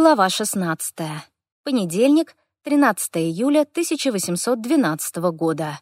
Глава 16. Понедельник, 13 июля 1812 года.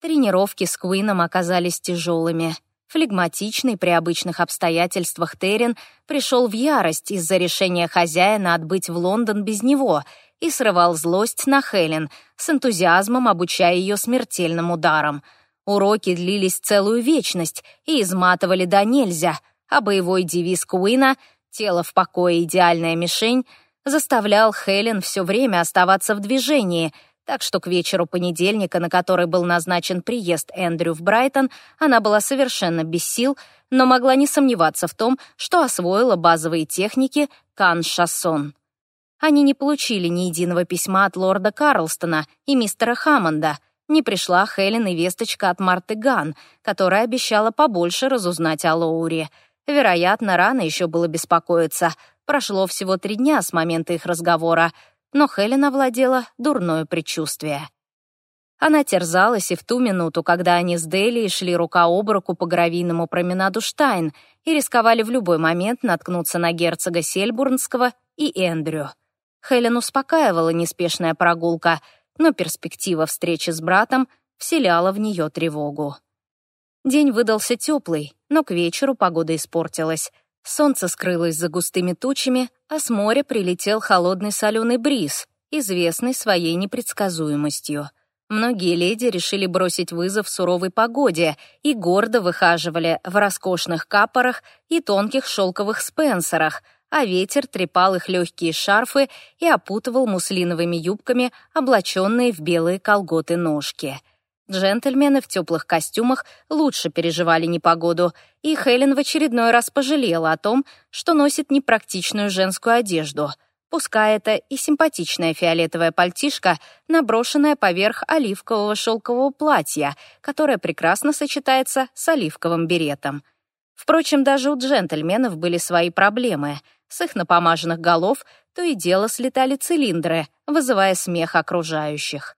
Тренировки с Куином оказались тяжелыми. Флегматичный при обычных обстоятельствах Террин пришел в ярость из-за решения хозяина отбыть в Лондон без него и срывал злость на Хелен, с энтузиазмом обучая ее смертельным ударам. Уроки длились целую вечность и изматывали до нельзя, а боевой девиз Куина — тело в покое идеальная мишень, заставлял Хелен все время оставаться в движении, так что к вечеру понедельника, на который был назначен приезд Эндрю в Брайтон, она была совершенно без сил, но могла не сомневаться в том, что освоила базовые техники кан-шассон. Они не получили ни единого письма от лорда Карлстона и мистера Хаммонда. Не пришла Хелен и весточка от Марты Ган, которая обещала побольше разузнать о Лоуре — Вероятно, рано еще было беспокоиться. Прошло всего три дня с момента их разговора, но Хелен овладела дурное предчувствие. Она терзалась и в ту минуту, когда они с Дели шли рука об руку по гравийному променаду Штайн и рисковали в любой момент наткнуться на герцога Сельбурнского и Эндрю. Хелен успокаивала неспешная прогулка, но перспектива встречи с братом вселяла в нее тревогу. День выдался теплый, но к вечеру погода испортилась. Солнце скрылось за густыми тучами, а с моря прилетел холодный соленый бриз, известный своей непредсказуемостью. Многие леди решили бросить вызов суровой погоде и гордо выхаживали в роскошных капорах и тонких шелковых спенсерах, а ветер трепал их легкие шарфы и опутывал муслиновыми юбками облаченные в белые колготы ножки — Джентльмены в теплых костюмах лучше переживали непогоду, и Хелен в очередной раз пожалела о том, что носит непрактичную женскую одежду, пускай это и симпатичная фиолетовая пальтишка, наброшенная поверх оливкового шелкового платья, которое прекрасно сочетается с оливковым беретом. Впрочем, даже у джентльменов были свои проблемы. С их напомаженных голов то и дело слетали цилиндры, вызывая смех окружающих.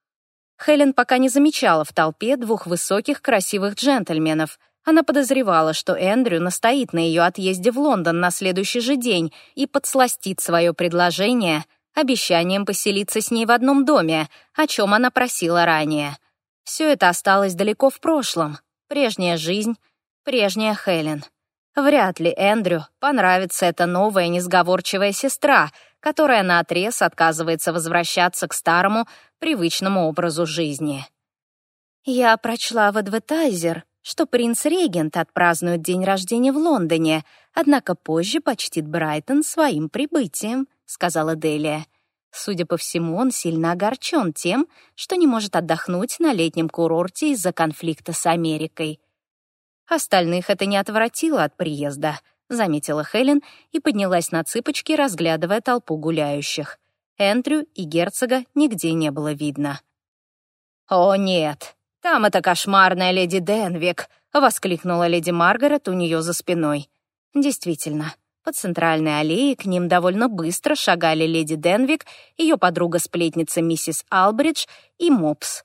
Хелен пока не замечала в толпе двух высоких, красивых джентльменов. Она подозревала, что Эндрю настоит на ее отъезде в Лондон на следующий же день и подсластит свое предложение обещанием поселиться с ней в одном доме, о чем она просила ранее. Все это осталось далеко в прошлом. Прежняя жизнь, прежняя Хелен. Вряд ли Эндрю понравится эта новая несговорчивая сестра, которая наотрез отказывается возвращаться к старому, привычному образу жизни. Я прочла в Адвертайзер, что принц-регент отпразднует день рождения в Лондоне, однако позже почтит Брайтон своим прибытием, сказала Делия. Судя по всему, он сильно огорчен тем, что не может отдохнуть на летнем курорте из-за конфликта с Америкой. Остальных это не отвратило от приезда, заметила Хелен и поднялась на цыпочки, разглядывая толпу гуляющих. Эндрю и герцога нигде не было видно. «О, нет, там эта кошмарная леди Денвик!» — воскликнула леди Маргарет у нее за спиной. Действительно, по центральной аллее к ним довольно быстро шагали леди Денвик, ее подруга-сплетница миссис Албридж и Мопс.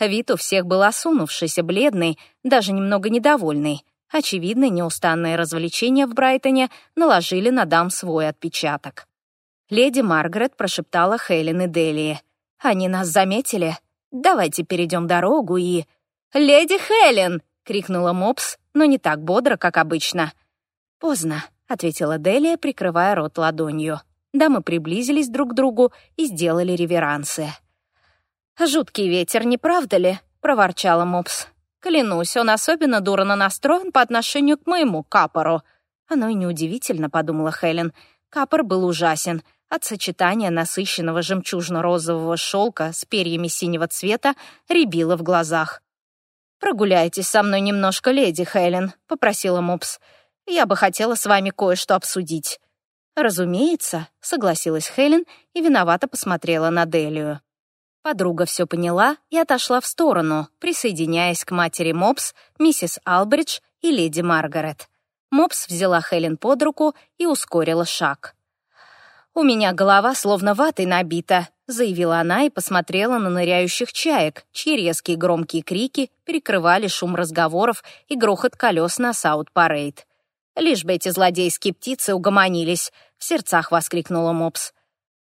Вид у всех был осунувшийся, бледный, даже немного недовольный. Очевидно, неустанные развлечения в Брайтоне наложили на дам свой отпечаток. Леди Маргарет прошептала Хелен и Делии. «Они нас заметили? Давайте перейдем дорогу и...» «Леди Хелен!» — крикнула Мопс, но не так бодро, как обычно. «Поздно», — ответила Делия, прикрывая рот ладонью. Дамы приблизились друг к другу и сделали реверансы. «Жуткий ветер, не правда ли?» — проворчала Мопс. «Клянусь, он особенно дурно настроен по отношению к моему капору». «Оно и неудивительно», — подумала Хелен. Капор был ужасен. От сочетания насыщенного жемчужно-розового шелка с перьями синего цвета рябило в глазах. «Прогуляйтесь со мной немножко, леди Хелен», — попросила Мопс. «Я бы хотела с вами кое-что обсудить». «Разумеется», — согласилась Хелен и виновато посмотрела на Делию. Подруга все поняла и отошла в сторону, присоединяясь к матери Мопс, миссис Албридж и леди Маргарет. Мопс взяла Хелен под руку и ускорила шаг. «У меня голова словно ватой набита», — заявила она и посмотрела на ныряющих чаек, чьи резкие громкие крики перекрывали шум разговоров и грохот колес на Саут-Парейд. Лишь бы эти злодейские птицы угомонились. в сердцах воскликнула Мопс.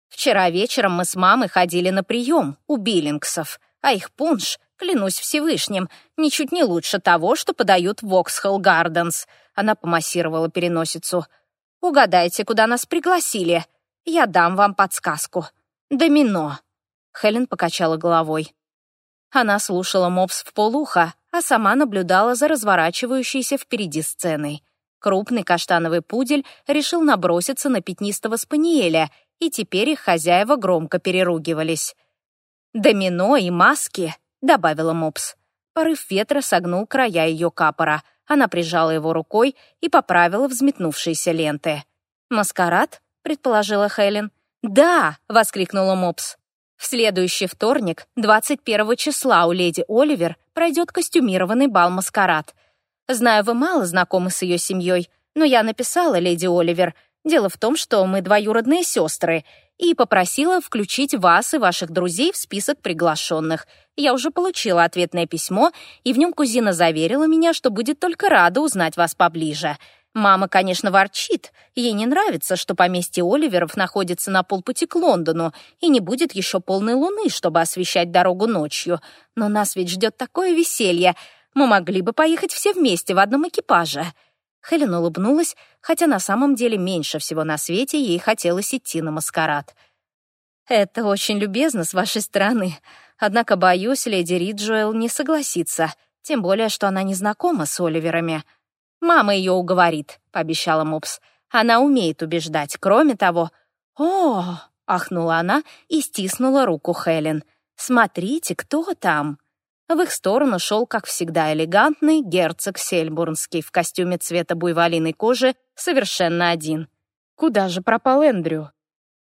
«Вчера вечером мы с мамой ходили на прием у Биллингсов, а их пунш, клянусь Всевышним, ничуть не лучше того, что подают в Воксхолл Гарденс». Она помассировала переносицу. «Угадайте, куда нас пригласили. Я дам вам подсказку. Домино». Хелен покачала головой. Она слушала Мопс в полухо, а сама наблюдала за разворачивающейся впереди сценой. Крупный каштановый пудель решил наброситься на пятнистого спаниеля, и теперь их хозяева громко переругивались. «Домино и маски», — добавила Мопс. Порыв ветра согнул края ее капора. Она прижала его рукой и поправила взметнувшиеся ленты. «Маскарад?» — предположила Хелен. «Да!» — воскликнула Мопс. В следующий вторник, 21 числа, у леди Оливер пройдет костюмированный бал-маскарад. Знаю, вы мало знакомы с ее семьей, но я написала леди Оливер. Дело в том, что мы двоюродные сестры, и попросила включить вас и ваших друзей в список приглашенных. Я уже получила ответное письмо, и в нем кузина заверила меня, что будет только рада узнать вас поближе. Мама, конечно, ворчит. Ей не нравится, что поместье Оливеров находится на полпути к Лондону и не будет еще полной луны, чтобы освещать дорогу ночью. Но нас ведь ждет такое веселье. Мы могли бы поехать все вместе в одном экипаже». Хелен улыбнулась, хотя на самом деле меньше всего на свете ей хотелось идти на маскарад. «Это очень любезно с вашей стороны. Однако, боюсь, леди Риджуэлл не согласится, тем более, что она не знакома с Оливерами». «Мама ее уговорит», — пообещала Мопс. «Она умеет убеждать. Кроме того...» «О!» — ахнула она и стиснула руку Хелен. «Смотрите, кто там!» В их сторону шел, как всегда, элегантный герцог Сельбурнский в костюме цвета буйволиной кожи, совершенно один. Куда же пропал Эндрю?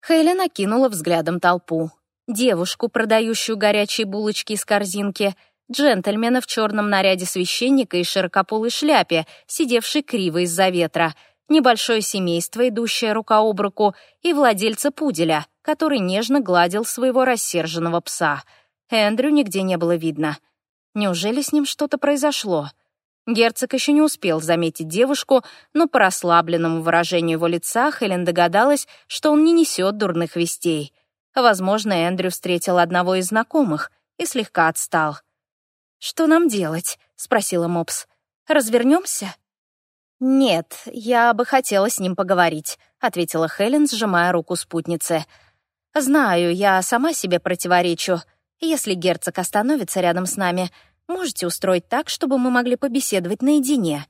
Хелен окинула взглядом толпу. Девушку, продающую горячие булочки из корзинки — джентльмена в черном наряде священника и широкополой шляпе, сидевший криво из-за ветра, небольшое семейство, идущее рука об руку, и владельца пуделя, который нежно гладил своего рассерженного пса. Эндрю нигде не было видно. Неужели с ним что-то произошло? Герцог еще не успел заметить девушку, но по расслабленному выражению его лица Хелен догадалась, что он не несет дурных вестей. Возможно, Эндрю встретил одного из знакомых и слегка отстал. «Что нам делать?» — спросила Мопс. «Развернемся?» «Нет, я бы хотела с ним поговорить», — ответила Хелен, сжимая руку спутницы. «Знаю, я сама себе противоречу. Если герцог остановится рядом с нами, можете устроить так, чтобы мы могли побеседовать наедине?»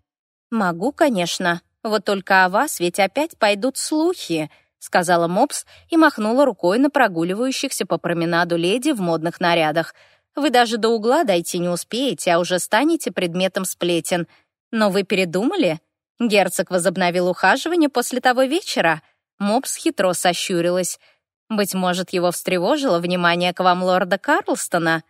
«Могу, конечно. Вот только о вас ведь опять пойдут слухи», — сказала Мопс и махнула рукой на прогуливающихся по променаду леди в модных нарядах — вы даже до угла дойти не успеете, а уже станете предметом сплетен. Но вы передумали? Герцог возобновил ухаживание после того вечера. Мопс хитро сощурилась. Быть может, его встревожило внимание к вам лорда Карлстона?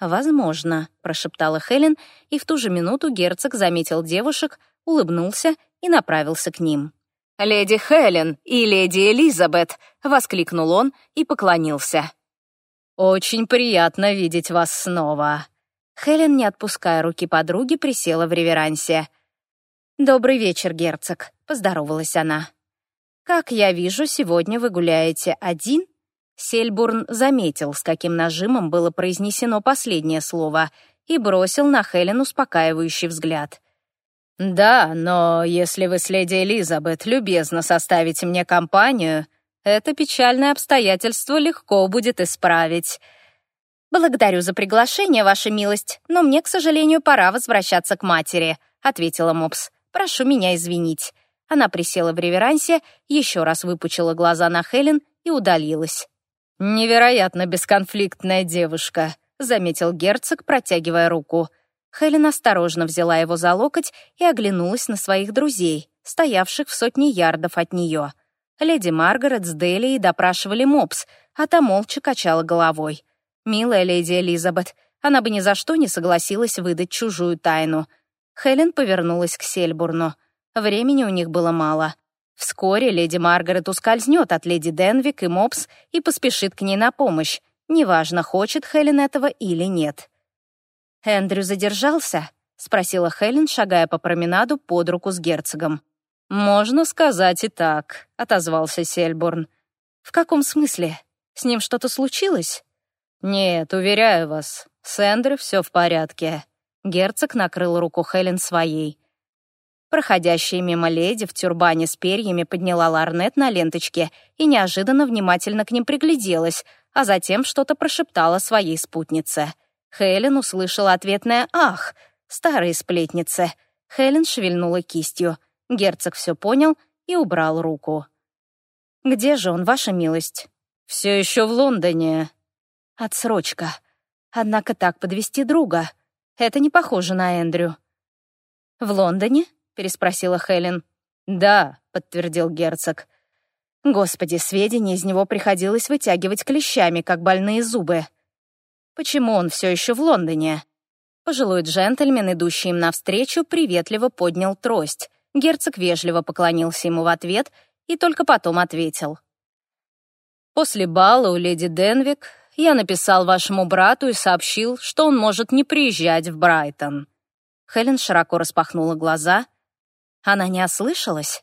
«Возможно», — прошептала Хелен, и в ту же минуту герцог заметил девушек, улыбнулся и направился к ним. «Леди Хелен и леди Элизабет!» — воскликнул он и поклонился. «Очень приятно видеть вас снова». Хелен, не отпуская руки подруги, присела в реверансе. «Добрый вечер, герцог», — поздоровалась она. «Как я вижу, сегодня вы гуляете один?» Сельбурн заметил, с каким нажимом было произнесено последнее слово, и бросил на Хелен успокаивающий взгляд. «Да, но если вы с леди Элизабет любезно составите мне компанию, это печальное обстоятельство легко будет исправить. «Благодарю за приглашение, ваша милость, но мне, к сожалению, пора возвращаться к матери», — ответила Мопс. «Прошу меня извинить». Она присела в реверансе, еще раз выпучила глаза на Хелен и удалилась. «Невероятно бесконфликтная девушка», — заметил герцог, протягивая руку. Хелен осторожно взяла его за локоть и оглянулась на своих друзей, стоявших в сотне ярдов от нее. Леди Маргарет с Делией допрашивали Мопс, а та молча качала головой. Милая леди Элизабет, она бы ни за что не согласилась выдать чужую тайну. Хелен повернулась к Сельбурну. Времени у них было мало. Вскоре леди Маргарет ускользнет от леди Денвик и Мопс и поспешит к ней на помощь. Неважно, хочет Хелен этого или нет. «Эндрю задержался?» — спросила Хелен, шагая по променаду под руку с герцогом. «Можно сказать и так», — отозвался Сельборн. «В каком смысле? С ним что-то случилось?» «Нет, уверяю вас, с Эндрю все в порядке». Герцог накрыл руку Хелен своей. Проходящая мимо леди в тюрбане с перьями подняла ларнет на ленточке и неожиданно внимательно к ним пригляделась, а затем что-то прошептала своей спутнице. Хелен услышала ответное «Ах!» Старые сплетницы. Хелен шевельнула кистью. Герцог все понял и убрал руку. «Где же он, ваша милость?» «Все еще в Лондоне». «Отсрочка. Однако так подвести друга. Это не похоже на Эндрю». «В Лондоне?» — переспросила Хелен. «Да», — подтвердил герцог. Господи, сведения из него приходилось вытягивать клещами, как больные зубы. Почему он все еще в Лондоне? Пожилой джентльмен, идущий им навстречу, приветливо поднял трость. Герцог вежливо поклонился ему в ответ и только потом ответил. «После бала у леди Денвик я написал вашему брату и сообщил, что он может не приезжать в Брайтон». Хелен широко распахнула глаза — она не ослышалась?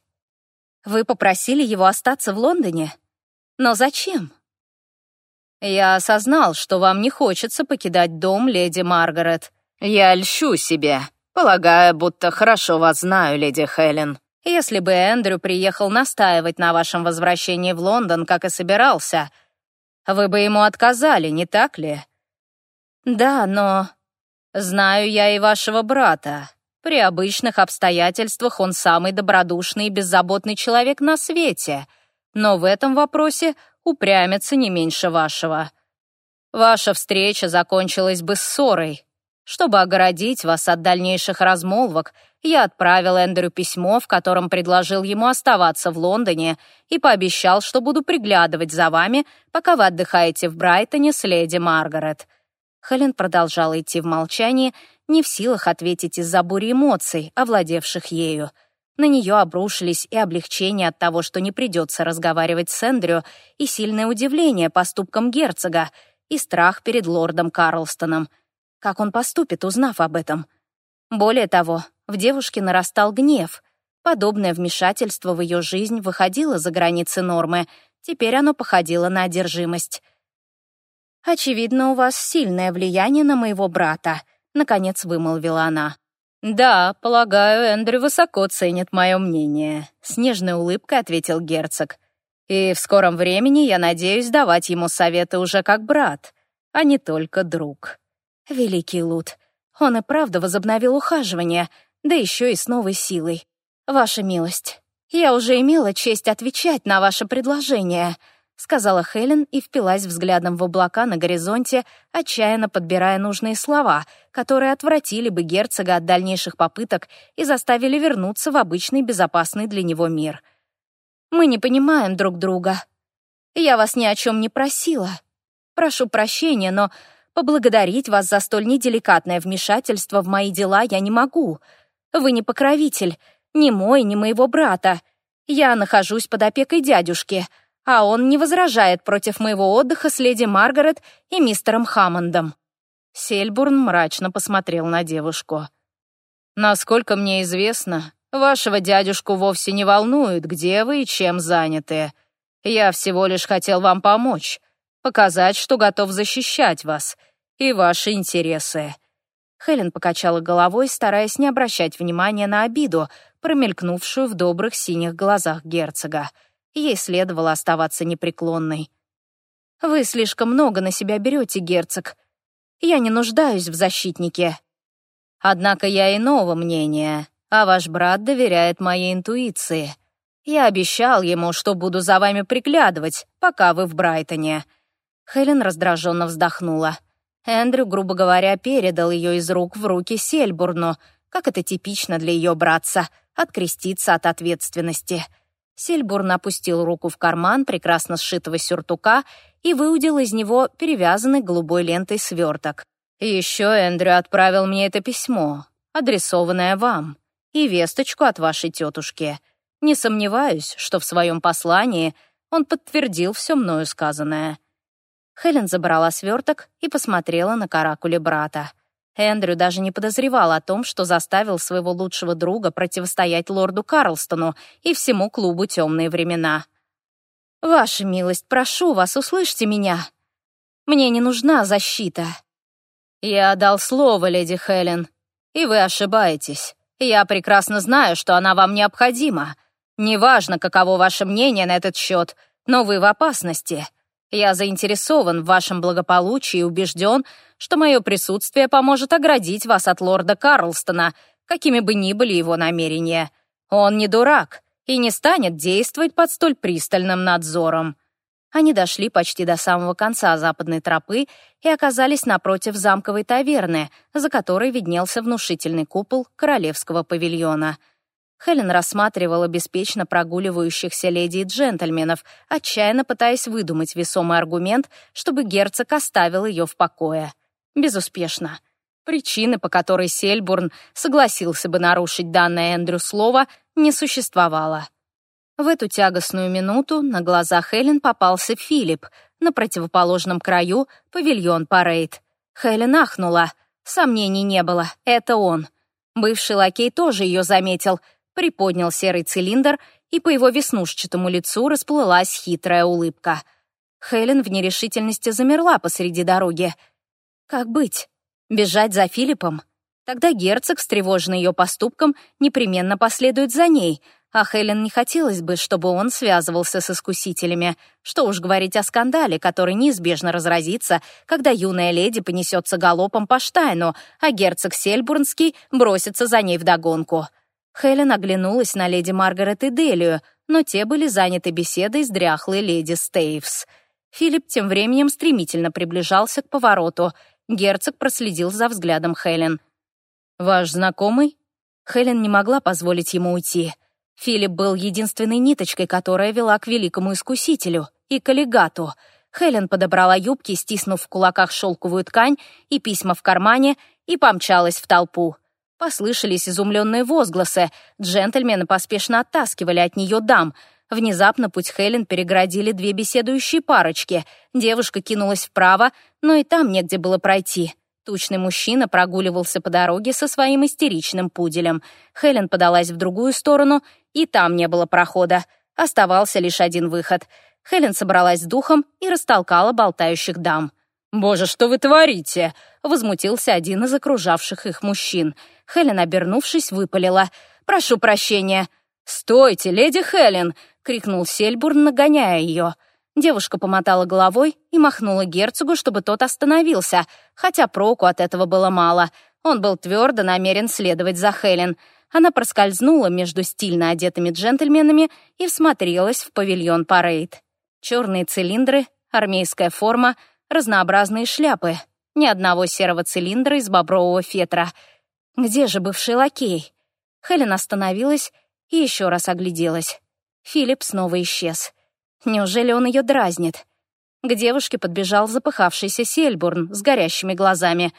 Вы попросили его остаться в Лондоне? Но зачем? Я осознал, что вам не хочется покидать дом леди Маргарет. Я льщу себе, полагая, будто хорошо вас знаю, леди Хелен. Если бы Эндрю приехал настаивать на вашем возвращении в Лондон, как и собирался, вы бы ему отказали, не так ли? Да, но... Знаю я и вашего брата. При обычных обстоятельствах он самый добродушный и беззаботный человек на свете, но в этом вопросе упрямится не меньше вашего. Ваша встреча закончилась бы ссорой. Чтобы огородить вас от дальнейших размолвок, я отправил Эндрю письмо, в котором предложил ему оставаться в Лондоне и пообещал, что буду приглядывать за вами, пока вы отдыхаете в Брайтоне с леди Маргарет. Хелен продолжала идти в молчании, не в силах ответить из-за бури эмоций, овладевших ею. На нее обрушились и облегчение от того, что не придется разговаривать с Эндрю, и сильное удивление поступкам герцога, и страх перед лордом Карлстоном. Как он поступит, узнав об этом? Более того, в девушке нарастал гнев. Подобное вмешательство в ее жизнь выходило за границы нормы, теперь оно походило на одержимость. «Очевидно, у вас сильное влияние на моего брата», — наконец вымолвила она. «Да, полагаю, Эндрю высоко ценит мое мнение», — с нежной улыбкой ответил герцог. «И в скором времени я надеюсь давать ему советы уже как брат, а не только друг». Великий Лут, он и правда возобновил ухаживание, да еще и с новой силой. «Ваша милость, я уже имела честь отвечать на ваше предложение», сказала Хелен и впилась взглядом в облака на горизонте, отчаянно подбирая нужные слова, которые отвратили бы герцога от дальнейших попыток и заставили вернуться в обычный безопасный для него мир. «Мы не понимаем друг друга. Я вас ни о чем не просила. Прошу прощения, но поблагодарить вас за столь неделикатное вмешательство в мои дела я не могу. Вы не покровитель, ни мой, ни моего брата. Я нахожусь под опекой дядюшки» а он не возражает против моего отдыха с леди Маргарет и мистером Хаммондом». Сельбурн мрачно посмотрел на девушку. «Насколько мне известно, вашего дядюшку вовсе не волнует, где вы и чем заняты. Я всего лишь хотел вам помочь, показать, что готов защищать вас и ваши интересы». Хелен покачала головой, стараясь не обращать внимания на обиду, промелькнувшую в добрых синих глазах герцога. Ей следовало оставаться непреклонной. «Вы слишком много на себя берете, герцог. Я не нуждаюсь в защитнике. Однако я иного мнения, а ваш брат доверяет моей интуиции. Я обещал ему, что буду за вами приглядывать, пока вы в Брайтоне». Хелен раздраженно вздохнула. Эндрю, грубо говоря, передал ее из рук в руки Сельбурну, как это типично для ее братца, откреститься от ответственности — Сильбурн опустил руку в карман прекрасно сшитого сюртука и выудил из него перевязанный голубой лентой сверток. «Еще Эндрю отправил мне это письмо, адресованное вам, и весточку от вашей тетушки. Не сомневаюсь, что в своем послании он подтвердил все мною сказанное». Хелен забрала сверток и посмотрела на каракуле брата. Эндрю даже не подозревал о том, что заставил своего лучшего друга противостоять лорду Карлстону и всему клубу «Темные времена». «Ваша милость, прошу вас, услышьте меня. Мне не нужна защита». «Я дал слово, леди Хелен, и вы ошибаетесь. Я прекрасно знаю, что она вам необходима. Неважно, каково ваше мнение на этот счет, но вы в опасности. Я заинтересован в вашем благополучии и убежден, что мое присутствие поможет оградить вас от лорда Карлстона, какими бы ни были его намерения. Он не дурак и не станет действовать под столь пристальным надзором. Они дошли почти до самого конца западной тропы и оказались напротив замковой таверны, за которой виднелся внушительный купол королевского павильона — Хелен рассматривала беспечно прогуливающихся леди и джентльменов, отчаянно пытаясь выдумать весомый аргумент, чтобы герцог оставил ее в покое. Безуспешно. Причины, по которой Сельбурн согласился бы нарушить данное Эндрю слово, не существовало. В эту тягостную минуту на глаза Хелен попался Филипп, на противоположном краю — павильон Парейд. Хелен ахнула. Сомнений не было, это он. Бывший лакей тоже ее заметил — приподнял серый цилиндр, и по его веснушчатому лицу расплылась хитрая улыбка. Хелен в нерешительности замерла посреди дороги. Как быть? Бежать за Филиппом? Тогда герцог, встревоженный ее поступком, непременно последует за ней, а Хелен не хотелось бы, чтобы он связывался с искусителями. Что уж говорить о скандале, который неизбежно разразится, когда юная леди понесется галопом по Штайну, а герцог Сельбурнский бросится за ней вдогонку. Хелен оглянулась на леди Маргарет и Делию, но те были заняты беседой с дряхлой леди Стейвс. Филипп тем временем стремительно приближался к повороту. Герцог проследил за взглядом Хелен. «Ваш знакомый?» Хелен не могла позволить ему уйти. Филипп был единственной ниточкой, которая вела к великому искусителю и коллегату. Хелен подобрала юбки, стиснув в кулаках шелковую ткань и письма в кармане, и помчалась в толпу. Послышались изумленные возгласы. Джентльмены поспешно оттаскивали от нее дам. Внезапно путь Хелен переградили две беседующие парочки. Девушка кинулась вправо, но и там негде было пройти. Тучный мужчина прогуливался по дороге со своим истеричным пуделем. Хелен подалась в другую сторону, и там не было прохода. Оставался лишь один выход. Хелен собралась с духом и растолкала болтающих дам. «Боже, что вы творите?» — возмутился один из окружавших их мужчин. Хелен, обернувшись, выпалила. «Прошу прощения». «Стойте, леди Хелен!» — крикнул Сельбурн, нагоняя ее. Девушка помотала головой и махнула герцогу, чтобы тот остановился, хотя проку от этого было мало. Он был твердо намерен следовать за Хелен. Она проскользнула между стильно одетыми джентльменами и всмотрелась в павильон парейд. Черные цилиндры, армейская форма — разнообразные шляпы, ни одного серого цилиндра из бобрового фетра. Где же бывший лакей? Хелен остановилась и еще раз огляделась. Филипп снова исчез. Неужели он ее дразнит? К девушке подбежал запыхавшийся Сельбурн с горящими глазами.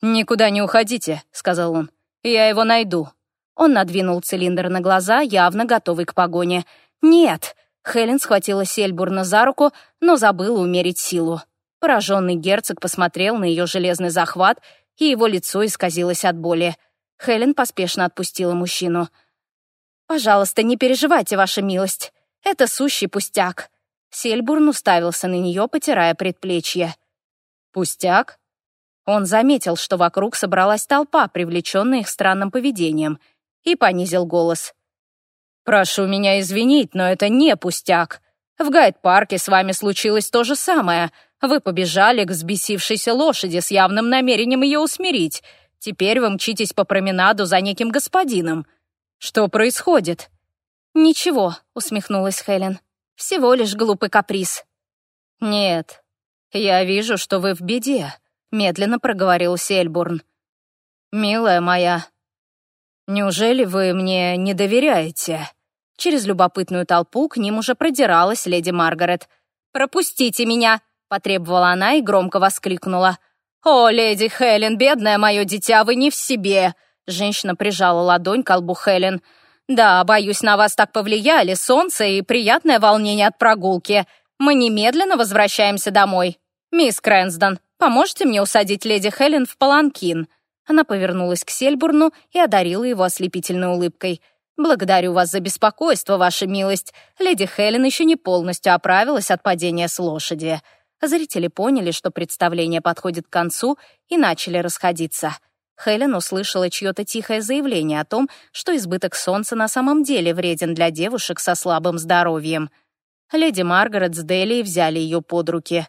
«Никуда не уходите», — сказал он. «Я его найду». Он надвинул цилиндр на глаза, явно готовый к погоне. «Нет!» — Хелен схватила Сельбурна за руку, но забыла умерить силу. Пораженный герцог посмотрел на ее железный захват, и его лицо исказилось от боли. Хелен поспешно отпустила мужчину. «Пожалуйста, не переживайте, ваша милость. Это сущий пустяк». Сельбурн уставился на нее, потирая предплечье. «Пустяк?» Он заметил, что вокруг собралась толпа, привлеченная их странным поведением, и понизил голос. «Прошу меня извинить, но это не пустяк. В гайд-парке с вами случилось то же самое. Вы побежали к взбесившейся лошади с явным намерением ее усмирить. Теперь вы мчитесь по променаду за неким господином. Что происходит?» «Ничего», — усмехнулась Хелен. «Всего лишь глупый каприз». «Нет, я вижу, что вы в беде», — медленно проговорил Сельбурн. «Милая моя, неужели вы мне не доверяете?» Через любопытную толпу к ним уже продиралась леди Маргарет. «Пропустите меня!» Потребовала она и громко воскликнула. «О, леди Хелен, бедное мое дитя, вы не в себе!» Женщина прижала ладонь к колбу Хелен. «Да, боюсь, на вас так повлияли солнце и приятное волнение от прогулки. Мы немедленно возвращаемся домой. «Мисс Крэнсдон, поможете мне усадить леди Хелен в паланкин?» Она повернулась к Сельбурну и одарила его ослепительной улыбкой. «Благодарю вас за беспокойство, ваша милость. Леди Хелен еще не полностью оправилась от падения с лошади». Зрители поняли, что представление подходит к концу, и начали расходиться. Хелен услышала чье-то тихое заявление о том, что избыток солнца на самом деле вреден для девушек со слабым здоровьем. Леди Маргарет с Делией взяли ее под руки.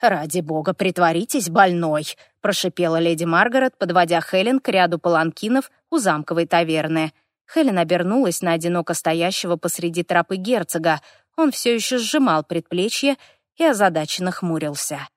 «Ради бога, притворитесь больной», — прошипела леди Маргарет, подводя Хелен к ряду паланкинов у замковой таверны. Хелен обернулась на одиноко стоящего посреди тропы герцога. Он все еще сжимал предплечье и озадаченно хмурился.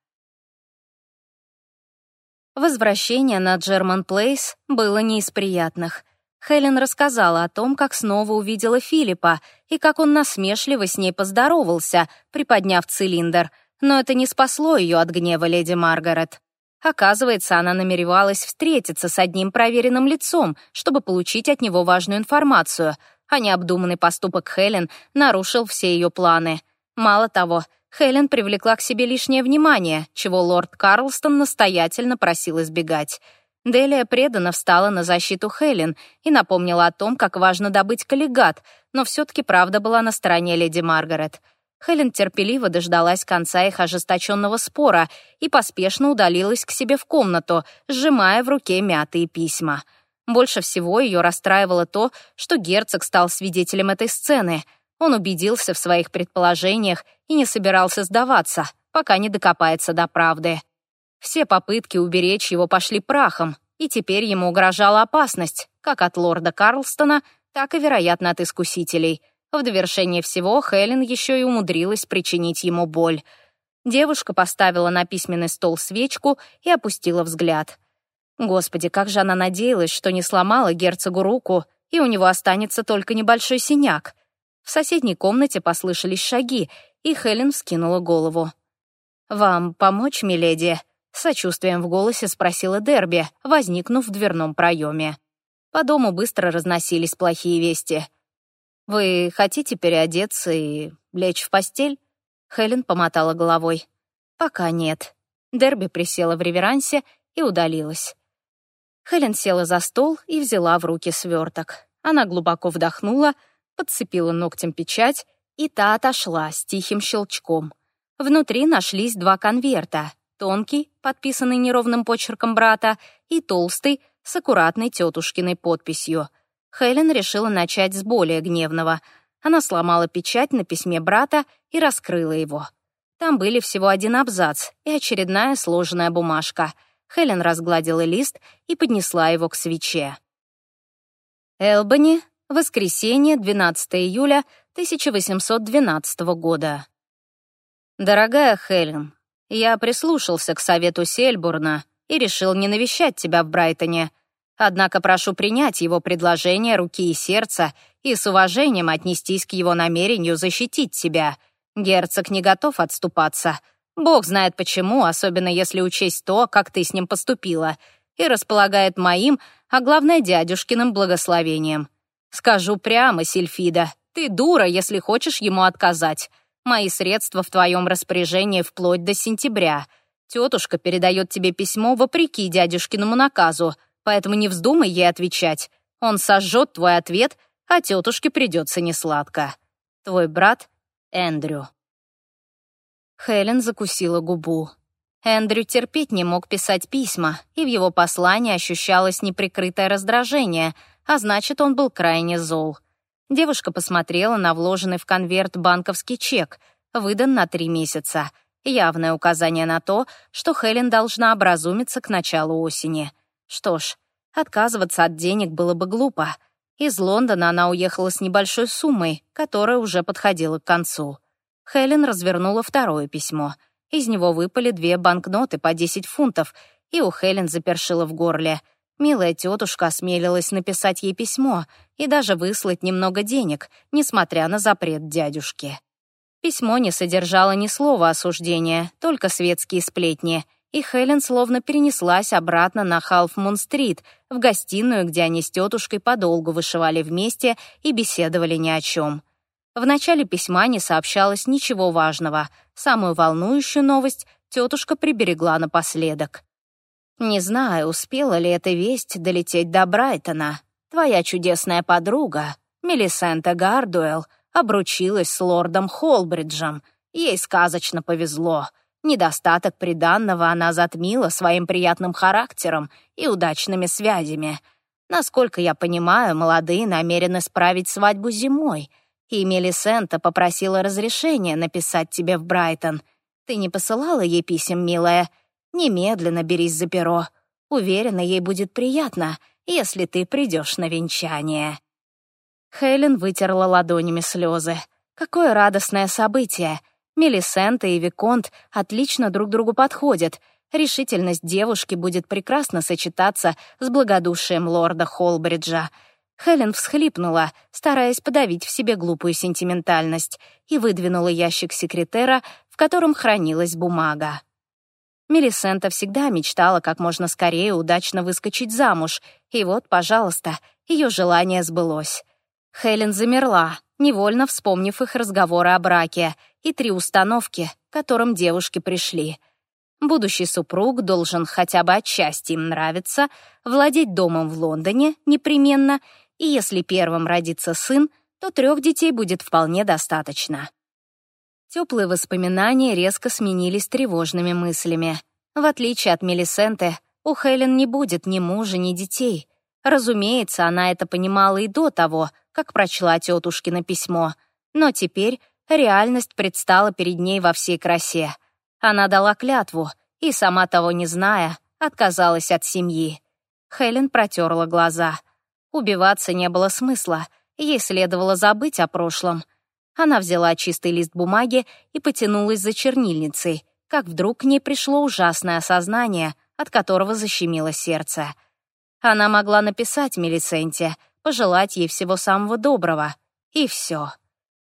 Возвращение на Джерман Плейс было не из приятных. Хелен рассказала о том, как снова увидела Филиппа и как он насмешливо с ней поздоровался, приподняв цилиндр, но это не спасло ее от гнева леди Маргарет. Оказывается, она намеревалась встретиться с одним проверенным лицом, чтобы получить от него важную информацию, а необдуманный поступок Хелен нарушил все ее планы. Мало того, Хелен привлекла к себе лишнее внимание, чего лорд Карлстон настоятельно просил избегать. Делия преданно встала на защиту Хелен и напомнила о том, как важно добыть коллегат, но все-таки правда была на стороне леди Маргарет. Хелен терпеливо дождалась конца их ожесточенного спора и поспешно удалилась к себе в комнату, сжимая в руке мятые письма. Больше всего ее расстраивало то, что герцог стал свидетелем этой сцены — он убедился в своих предположениях и не собирался сдаваться, пока не докопается до правды. Все попытки уберечь его пошли прахом, и теперь ему угрожала опасность, как от лорда Карлстона, так и, вероятно, от искусителей. В довершение всего Хелен еще и умудрилась причинить ему боль. Девушка поставила на письменный стол свечку и опустила взгляд. Господи, как же она надеялась, что не сломала герцогу руку, и у него останется только небольшой синяк. В соседней комнате послышались шаги, и Хелен вскинула голову. «Вам помочь, миледи?» — сочувствием в голосе спросила Дерби, возникнув в дверном проеме. По дому быстро разносились плохие вести. «Вы хотите переодеться и лечь в постель?» Хелен помотала головой. «Пока нет». Дерби присела в реверансе и удалилась. Хелен села за стол и взяла в руки сверток. Она глубоко вдохнула — подцепила ногтем печать, и та отошла с тихим щелчком. Внутри нашлись два конверта. Тонкий, подписанный неровным почерком брата, и толстый, с аккуратной тетушкиной подписью. Хелен решила начать с более гневного. Она сломала печать на письме брата и раскрыла его. Там были всего один абзац и очередная сложенная бумажка. Хелен разгладила лист и поднесла его к свече. Элбани, Воскресенье, 12 июля 1812 года. Дорогая Хелен, я прислушался к совету Сельбурна и решил не навещать тебя в Брайтоне. Однако прошу принять его предложение руки и сердца и с уважением отнестись к его намерению защитить тебя. Герцог не готов отступаться. Бог знает почему, особенно если учесть то, как ты с ним поступила, и располагает моим, а главное дядюшкиным благословением. Скажу прямо, Сильфида, ты дура, если хочешь ему отказать. Мои средства в твоем распоряжении вплоть до сентября. Тетушка передает тебе письмо вопреки дядюшкиному наказу, поэтому не вздумай ей отвечать. Он сожжет твой ответ, а тетушке придется несладко. Твой брат Эндрю. Хелен закусила губу. Эндрю терпеть не мог писать письма, и в его послании ощущалось неприкрытое раздражение — а значит, он был крайне зол. Девушка посмотрела на вложенный в конверт банковский чек, выдан на три месяца. Явное указание на то, что Хелен должна образумиться к началу осени. Что ж, отказываться от денег было бы глупо. Из Лондона она уехала с небольшой суммой, которая уже подходила к концу. Хелен развернула второе письмо. Из него выпали две банкноты по 10 фунтов, и у Хелен запершило в горле — Милая тетушка осмелилась написать ей письмо и даже выслать немного денег, несмотря на запрет дядюшки. Письмо не содержало ни слова осуждения, только светские сплетни, и Хелен словно перенеслась обратно на Халфмун-стрит, в гостиную, где они с тетушкой подолгу вышивали вместе и беседовали ни о чем. В начале письма не сообщалось ничего важного. Самую волнующую новость тетушка приберегла напоследок. «Не знаю, успела ли эта весть долететь до Брайтона. Твоя чудесная подруга, Мелисента Гардуэлл, обручилась с лордом Холбриджем. Ей сказочно повезло. Недостаток приданного она затмила своим приятным характером и удачными связями. Насколько я понимаю, молодые намерены справить свадьбу зимой, и Мелисента попросила разрешения написать тебе в Брайтон. Ты не посылала ей писем, милая? Немедленно берись за перо. Уверена, ей будет приятно, если ты придешь на венчание». Хелен вытерла ладонями слезы. Какое радостное событие! Мелисента и Виконт отлично друг другу подходят. Решительность девушки будет прекрасно сочетаться с благодушием лорда Холбриджа. Хелен всхлипнула, стараясь подавить в себе глупую сентиментальность, и выдвинула ящик секретера, в котором хранилась бумага. Мелисента всегда мечтала как можно скорее удачно выскочить замуж, и вот, пожалуйста, ее желание сбылось. Хелен замерла, невольно вспомнив их разговоры о браке и три установки, к которым девушки пришли. Будущий супруг должен хотя бы отчасти им нравиться, владеть домом в Лондоне непременно, и если первым родится сын, то трех детей будет вполне достаточно. Теплые воспоминания резко сменились тревожными мыслями. В отличие от Мелисенты, у Хелен не будет ни мужа, ни детей. Разумеется, она это понимала и до того, как прочла тетушкино письмо. Но теперь реальность предстала перед ней во всей красе. Она дала клятву и, сама того не зная, отказалась от семьи. Хелен протерла глаза. Убиваться не было смысла, ей следовало забыть о прошлом. Она взяла чистый лист бумаги и потянулась за чернильницей, как вдруг к ней пришло ужасное осознание, от которого защемило сердце. Она могла написать Мелисенте — пожелать ей всего самого доброго. И все.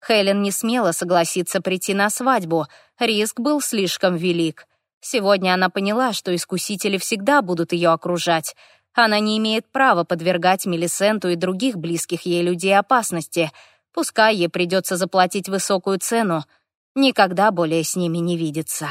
Хелен не смела согласиться прийти на свадьбу, риск был слишком велик. Сегодня она поняла, что искусители всегда будут ее окружать. Она не имеет права подвергать Мелисенту и других близких ей людей опасности. Пускай ей придется заплатить высокую цену. Никогда более с ними не видеться.